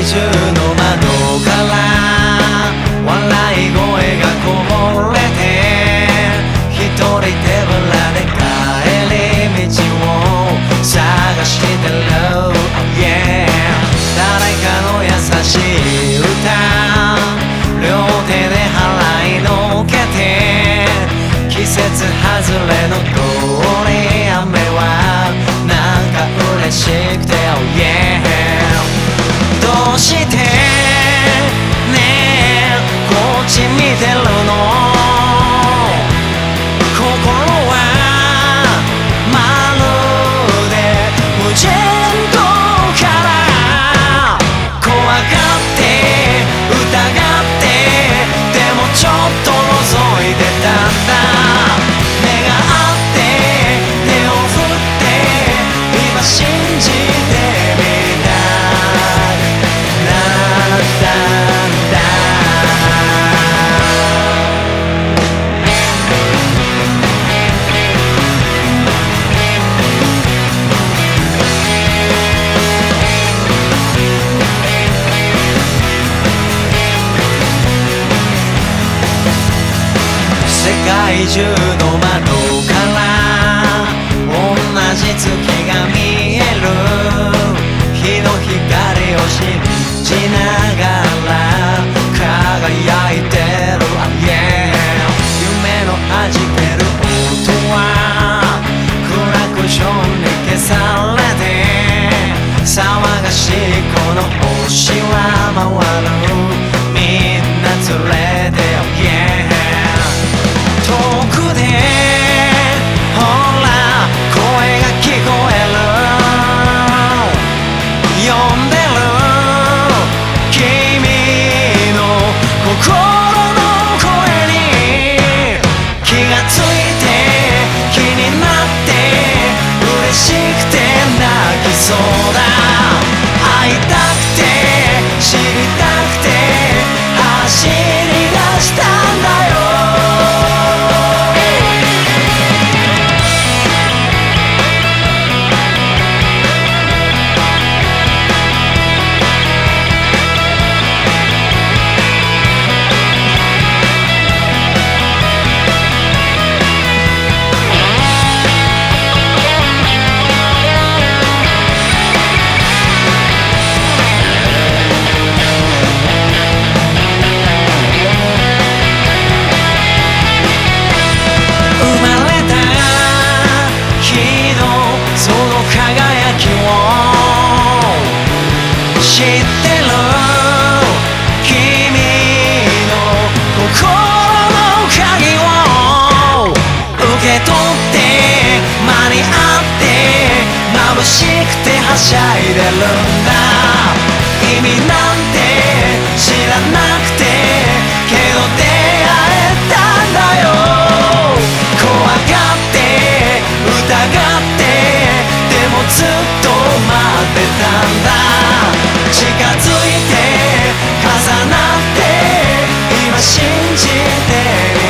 major 世界中のってる。君の心の鍵を受け取って間に合って眩しくてはしゃいでるんだ。意味なんて知らなくてけど出会えたんだよ。怖がって疑ってでもずっと信じてみ